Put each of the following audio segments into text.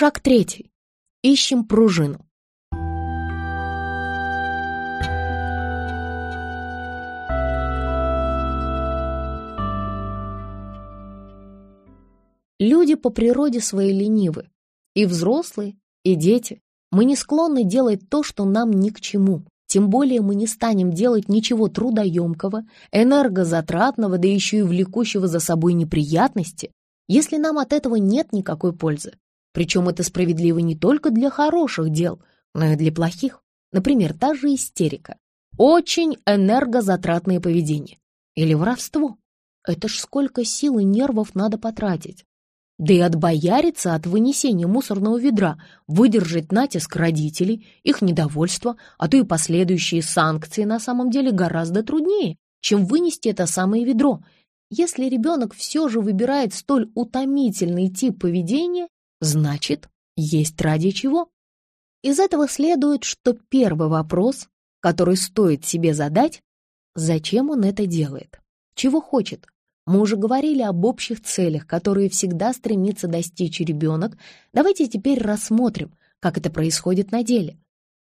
Шаг третий. Ищем пружину. Люди по природе своей ленивы. И взрослые, и дети. Мы не склонны делать то, что нам ни к чему. Тем более мы не станем делать ничего трудоемкого, энергозатратного, да еще и влекущего за собой неприятности, если нам от этого нет никакой пользы. Причем это справедливо не только для хороших дел, но и для плохих. Например, та же истерика. Очень энергозатратное поведение. Или воровство. Это ж сколько сил и нервов надо потратить. Да и отбояриться от вынесения мусорного ведра, выдержать натиск родителей, их недовольство, а то и последующие санкции на самом деле гораздо труднее, чем вынести это самое ведро. Если ребенок все же выбирает столь утомительный тип поведения, значит, есть ради чего. Из этого следует, что первый вопрос, который стоит себе задать, зачем он это делает, чего хочет, мы уже говорили об общих целях, которые всегда стремится достичь ребенок. Давайте теперь рассмотрим, как это происходит на деле.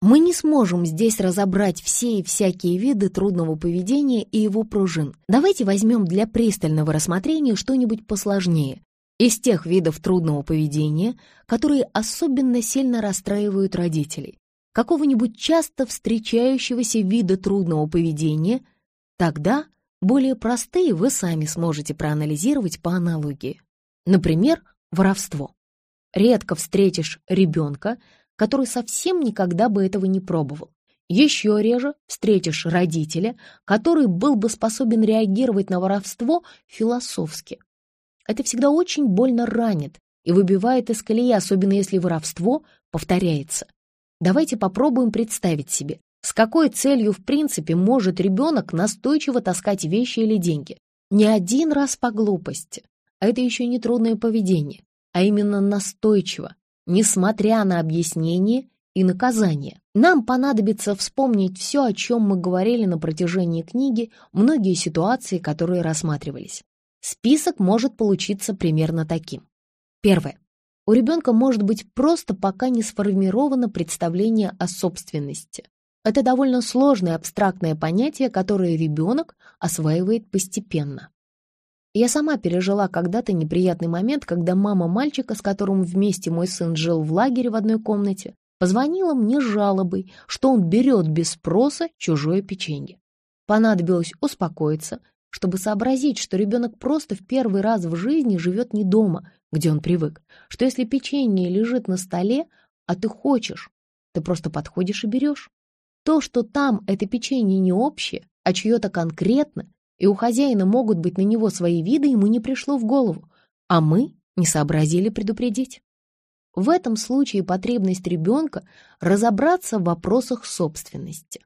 Мы не сможем здесь разобрать все и всякие виды трудного поведения и его пружин. Давайте возьмем для пристального рассмотрения что-нибудь посложнее. Из тех видов трудного поведения, которые особенно сильно расстраивают родителей. Какого-нибудь часто встречающегося вида трудного поведения, тогда более простые вы сами сможете проанализировать по аналогии. Например, воровство. Редко встретишь ребенка, который совсем никогда бы этого не пробовал. Еще реже встретишь родителя, который был бы способен реагировать на воровство философски. Это всегда очень больно ранит и выбивает из колеи, особенно если воровство повторяется. Давайте попробуем представить себе, с какой целью, в принципе, может ребенок настойчиво таскать вещи или деньги? Не один раз по глупости. А это еще не трудное поведение, а именно настойчиво, несмотря на объяснение и наказание. Нам понадобится вспомнить все, о чем мы говорили на протяжении книги, многие ситуации, которые рассматривались. Список может получиться примерно таким. Первое. У ребенка может быть просто пока не сформировано представление о собственности. Это довольно сложное абстрактное понятие, которое ребенок осваивает постепенно. Я сама пережила когда-то неприятный момент, когда мама мальчика, с которым вместе мой сын жил в лагере в одной комнате, позвонила мне с жалобой, что он берет без спроса чужое печенье. Понадобилось успокоиться, чтобы сообразить, что ребенок просто в первый раз в жизни живет не дома, где он привык, что если печенье лежит на столе, а ты хочешь, ты просто подходишь и берешь. То, что там это печенье не общее, а чье-то конкретно, и у хозяина могут быть на него свои виды, ему не пришло в голову, а мы не сообразили предупредить. В этом случае потребность ребенка разобраться в вопросах собственности.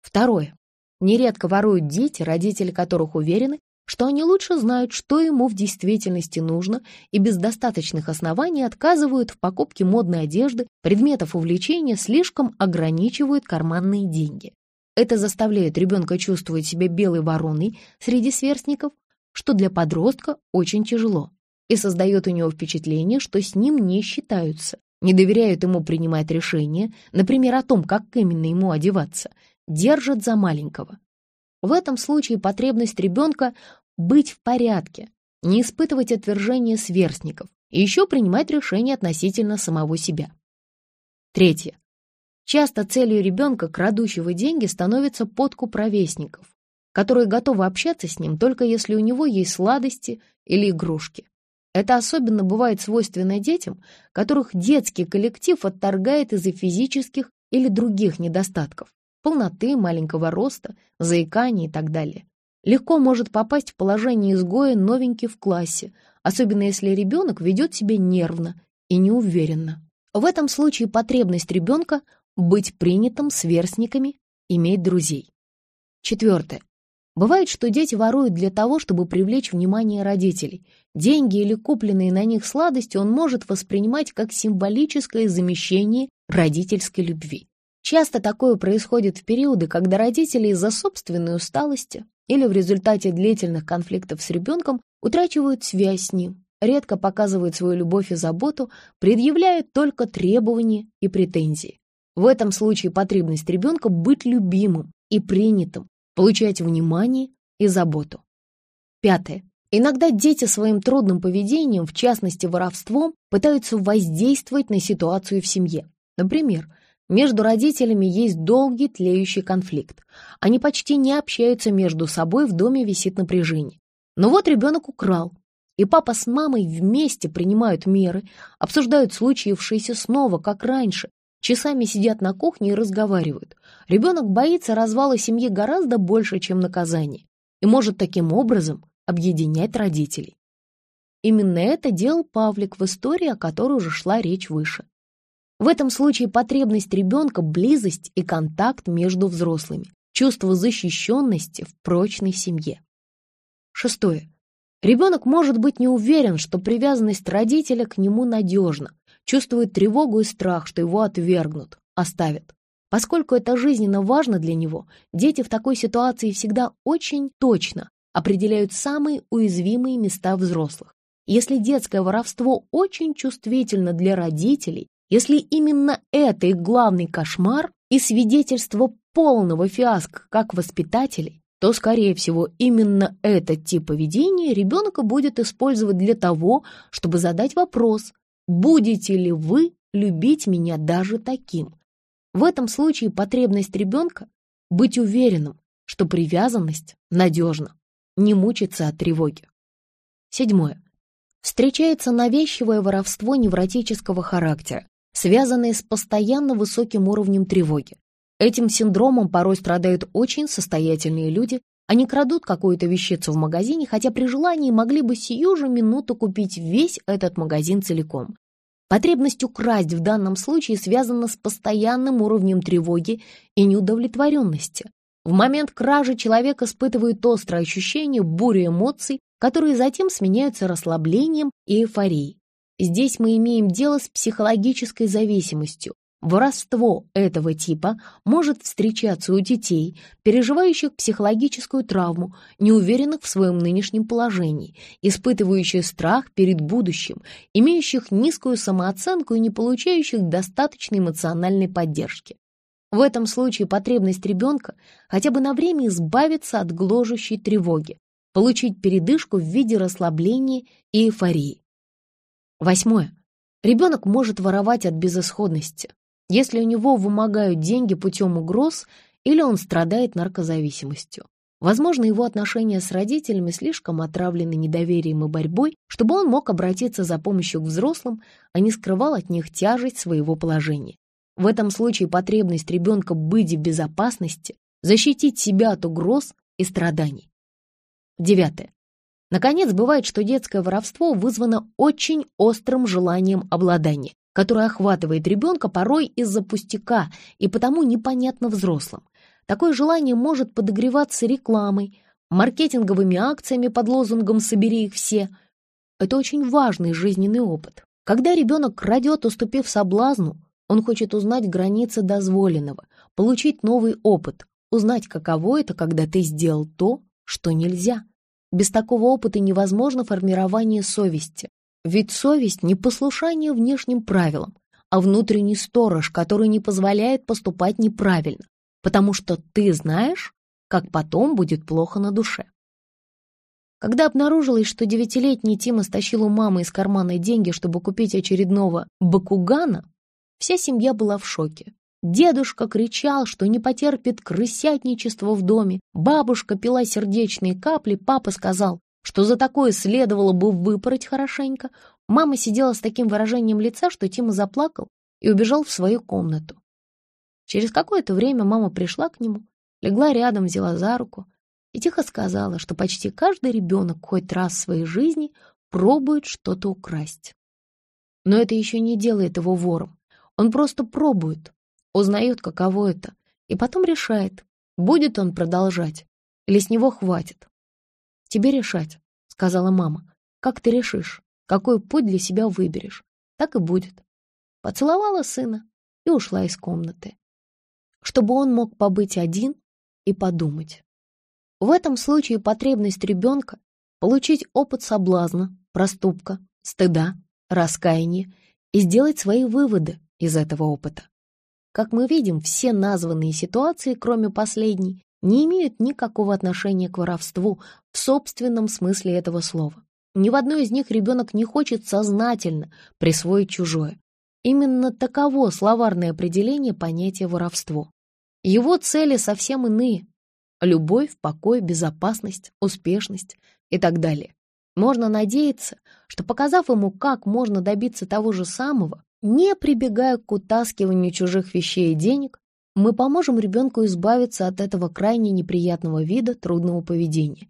Второе. Нередко воруют дети, родители которых уверены, что они лучше знают, что ему в действительности нужно, и без достаточных оснований отказывают в покупке модной одежды, предметов увлечения, слишком ограничивают карманные деньги. Это заставляет ребенка чувствовать себя белой вороной среди сверстников, что для подростка очень тяжело, и создает у него впечатление, что с ним не считаются, не доверяют ему принимать решения, например, о том, как именно ему одеваться, держат за маленького. В этом случае потребность ребенка быть в порядке, не испытывать отвержения сверстников и еще принимать решения относительно самого себя. Третье. Часто целью ребенка, крадущего деньги, становится подкуп ровесников, которые готовы общаться с ним только если у него есть сладости или игрушки. Это особенно бывает свойственно детям, которых детский коллектив отторгает из-за физических или других недостатков полноты, маленького роста, заикания и так далее. Легко может попасть в положение изгоя новенький в классе, особенно если ребенок ведет себя нервно и неуверенно. В этом случае потребность ребенка быть принятым сверстниками, иметь друзей. Четвертое. Бывает, что дети воруют для того, чтобы привлечь внимание родителей. Деньги или купленные на них сладости он может воспринимать как символическое замещение родительской любви. Часто такое происходит в периоды, когда родители из-за собственной усталости или в результате длительных конфликтов с ребенком утрачивают связь с ним. редко показывает свою любовь и заботу, предъявляет только требования и претензии. В этом случае потребность ребенка быть любимым и принятым, получать внимание и заботу. Пятое. Иногда дети своим трудным поведением, в частности воровством, пытаются воздействовать на ситуацию в семье. Например, между родителями есть долгий тлеющий конфликт. Они почти не общаются между собой, в доме висит напряжение. Но вот ребенок украл, и папа с мамой вместе принимают меры, обсуждают случившееся снова, как раньше, часами сидят на кухне и разговаривают. Ребенок боится развала семьи гораздо больше, чем наказание, и может таким образом объединять родителей. Именно это делал Павлик в истории, о которой уже шла речь выше. В этом случае потребность ребенка – близость и контакт между взрослыми, чувство защищенности в прочной семье. Шестое. Ребенок может быть не уверен, что привязанность родителя к нему надежна, чувствует тревогу и страх, что его отвергнут, оставят. Поскольку это жизненно важно для него, дети в такой ситуации всегда очень точно определяют самые уязвимые места взрослых. Если детское воровство очень чувствительно для родителей, если именно это их главный кошмар и свидетельство полного фиаско как воспитателей, то, скорее всего, именно этот тип поведения ребенок будет использовать для того, чтобы задать вопрос, будете ли вы любить меня даже таким? В этом случае потребность ребенка — быть уверенным, что привязанность надежна, не мучиться от тревоги. Седьмое. Встречается навязчивое воровство невротического характера, связанное с постоянно высоким уровнем тревоги. Этим синдромом порой страдают очень состоятельные люди. Они крадут какую-то вещицу в магазине, хотя при желании могли бы сию же минуту купить весь этот магазин целиком. Потребность украсть в данном случае связана с постоянным уровнем тревоги и неудовлетворенности. В момент кражи человек испытывает острое ощущение бури эмоций, которые затем сменяются расслаблением и эйфорией. Здесь мы имеем дело с психологической зависимостью, Воровство этого типа может встречаться у детей, переживающих психологическую травму, неуверенных в своем нынешнем положении, испытывающих страх перед будущим, имеющих низкую самооценку и не получающих достаточной эмоциональной поддержки. В этом случае потребность ребенка хотя бы на время избавиться от гложущей тревоги, получить передышку в виде расслабления и эйфории. Восьмое. Ребенок может воровать от безысходности, если у него вымогают деньги путем угроз или он страдает наркозависимостью. Возможно, его отношения с родителями слишком отравлены недоверием и борьбой, чтобы он мог обратиться за помощью к взрослым, а не скрывал от них тяжесть своего положения. В этом случае потребность ребенка быть в безопасности, защитить себя от угроз и страданий. Девятое. Наконец, бывает, что детское воровство вызвано очень острым желанием обладания, которое охватывает ребенка порой из-за пустяка и потому непонятно взрослым. Такое желание может подогреваться рекламой, маркетинговыми акциями под лозунгом «собери их все». Это очень важный жизненный опыт. Когда ребенок крадет, уступив соблазну, он хочет узнать границы дозволенного, получить новый опыт, узнать, каково это, когда ты сделал то, что нельзя. Без такого опыта невозможно формирование совести, ведь совесть — не послушание внешним правилам, а внутренний сторож, который не позволяет поступать неправильно, потому что ты знаешь, как потом будет плохо на душе. Когда обнаружилось, что девятилетний Тима стащил у мамы из кармана деньги, чтобы купить очередного бакугана, вся семья была в шоке. Дедушка кричал, что не потерпит крысятничество в доме, бабушка пила сердечные капли, папа сказал, что за такое следовало бы выпороть хорошенько, мама сидела с таким выражением лица, что Тима заплакал и убежал в свою комнату. Через какое-то время мама пришла к нему, легла рядом, взяла за руку и тихо сказала, что почти каждый ребенок хоть раз в своей жизни пробует что-то украсть. Но это еще не делает его вором. Он просто пробует, узнает, каково это, и потом решает, будет он продолжать или с него хватит. «Тебе решать», — сказала мама. «Как ты решишь, какой путь для себя выберешь, так и будет». Поцеловала сына и ушла из комнаты, чтобы он мог побыть один и подумать. В этом случае потребность ребенка получить опыт соблазна, проступка, стыда, раскаяния и сделать свои выводы из этого опыта. Как мы видим, все названные ситуации, кроме последней, не имеют никакого отношения к воровству в собственном смысле этого слова. Ни в одной из них ребенок не хочет сознательно присвоить чужое. Именно таково словарное определение понятия воровство. Его цели совсем иные. Любовь, покой, безопасность, успешность и так далее. Можно надеяться, что показав ему, как можно добиться того же самого, не прибегая к утаскиванию чужих вещей и денег, мы поможем ребенку избавиться от этого крайне неприятного вида трудного поведения.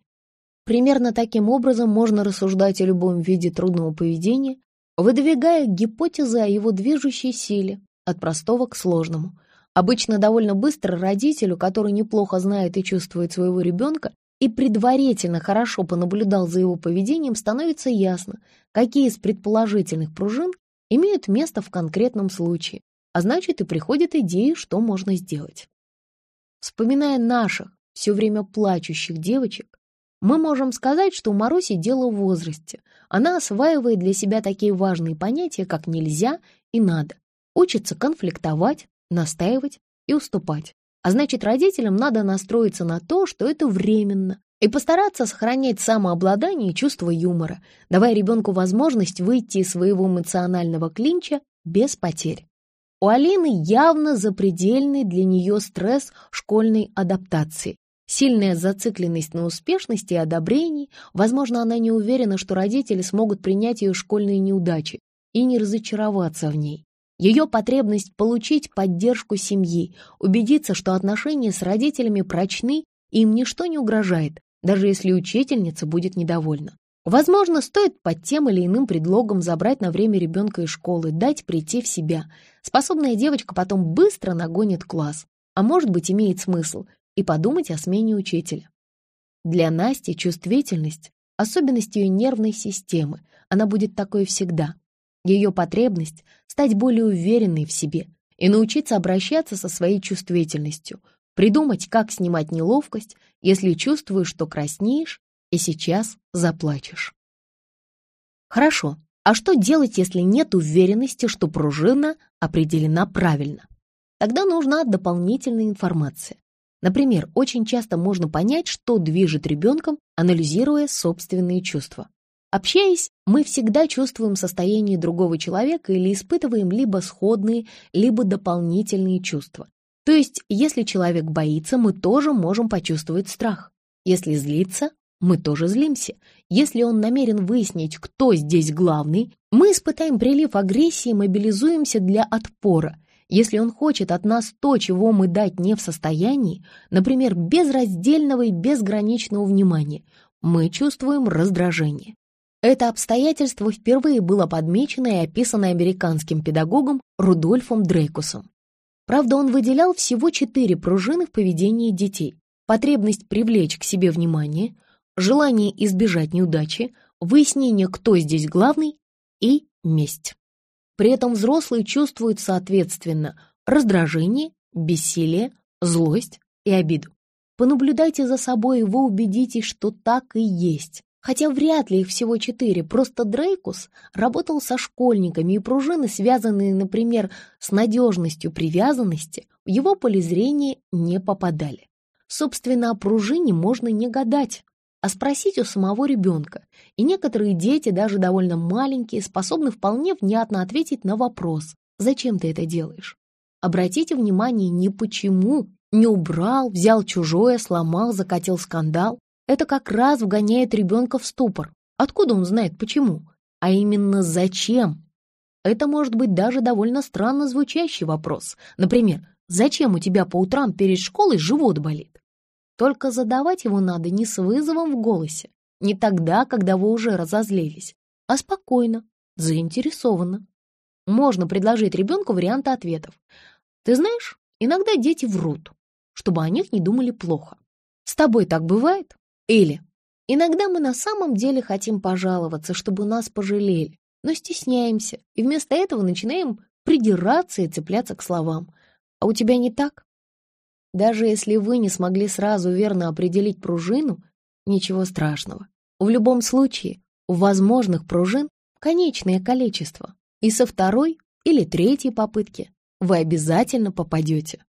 Примерно таким образом можно рассуждать о любом виде трудного поведения, выдвигая гипотезы о его движущей силе от простого к сложному. Обычно довольно быстро родителю, который неплохо знает и чувствует своего ребенка и предварительно хорошо понаблюдал за его поведением, становится ясно, какие из предположительных пружин имеют место в конкретном случае, а значит и приходит идея, что можно сделать. Вспоминая наших, все время плачущих девочек, мы можем сказать, что у Маруси дело в возрасте. Она осваивает для себя такие важные понятия, как «нельзя» и «надо». Учится конфликтовать, настаивать и уступать. А значит, родителям надо настроиться на то, что это временно, и постараться сохранять самообладание и чувство юмора, давая ребенку возможность выйти из своего эмоционального клинча без потерь. У Алины явно запредельный для нее стресс школьной адаптации. Сильная зацикленность на успешности и одобрении, возможно, она не уверена, что родители смогут принять ее школьные неудачи и не разочароваться в ней. Ее потребность получить поддержку семьи, убедиться, что отношения с родителями прочны им ничто не угрожает, даже если учительница будет недовольна. Возможно, стоит под тем или иным предлогом забрать на время ребенка из школы, дать прийти в себя. Способная девочка потом быстро нагонит класс. А может быть, имеет смысл и подумать о смене учителя. Для Насти чувствительность — особенность ее нервной системы. Она будет такой всегда. Ее потребность — стать более уверенной в себе и научиться обращаться со своей чувствительностью, придумать, как снимать неловкость, если чувствуешь, что краснеешь и сейчас заплачешь. Хорошо, а что делать, если нет уверенности, что пружина определена правильно? Тогда нужна дополнительная информация. Например, очень часто можно понять, что движет ребенком, анализируя собственные чувства. Общаясь, мы всегда чувствуем состояние другого человека или испытываем либо сходные, либо дополнительные чувства. То есть, если человек боится, мы тоже можем почувствовать страх. Если злится, мы тоже злимся. Если он намерен выяснить, кто здесь главный, мы испытаем прилив агрессии и мобилизуемся для отпора. Если он хочет от нас то, чего мы дать не в состоянии, например, безраздельного и безграничного внимания, мы чувствуем раздражение. Это обстоятельство впервые было подмечено и описано американским педагогом Рудольфом Дрейкусом. Правда, он выделял всего четыре пружины в поведении детей. Потребность привлечь к себе внимание, желание избежать неудачи, выяснение, кто здесь главный, и месть. При этом взрослые чувствуют соответственно раздражение, бессилие, злость и обиду. Понаблюдайте за собой, и вы убедитесь, что так и есть. Хотя вряд ли их всего четыре, просто Дрейкус работал со школьниками, и пружины, связанные, например, с надежностью привязанности, в его поле зрения не попадали. Собственно, о пружине можно не гадать а спросить у самого ребенка. И некоторые дети, даже довольно маленькие, способны вполне внятно ответить на вопрос «Зачем ты это делаешь?». Обратите внимание не почему, не убрал, взял чужое, сломал, закатил скандал. Это как раз вгоняет ребенка в ступор. Откуда он знает почему? А именно зачем? Это может быть даже довольно странно звучащий вопрос. Например, зачем у тебя по утрам перед школой живот болит? Только задавать его надо не с вызовом в голосе, не тогда, когда вы уже разозлились, а спокойно, заинтересованно. Можно предложить ребенку варианты ответов. Ты знаешь, иногда дети врут, чтобы о них не думали плохо. С тобой так бывает? Или иногда мы на самом деле хотим пожаловаться, чтобы нас пожалели, но стесняемся и вместо этого начинаем придираться и цепляться к словам. А у тебя не так? Даже если вы не смогли сразу верно определить пружину, ничего страшного. В любом случае, у возможных пружин конечное количество, и со второй или третьей попытки вы обязательно попадете.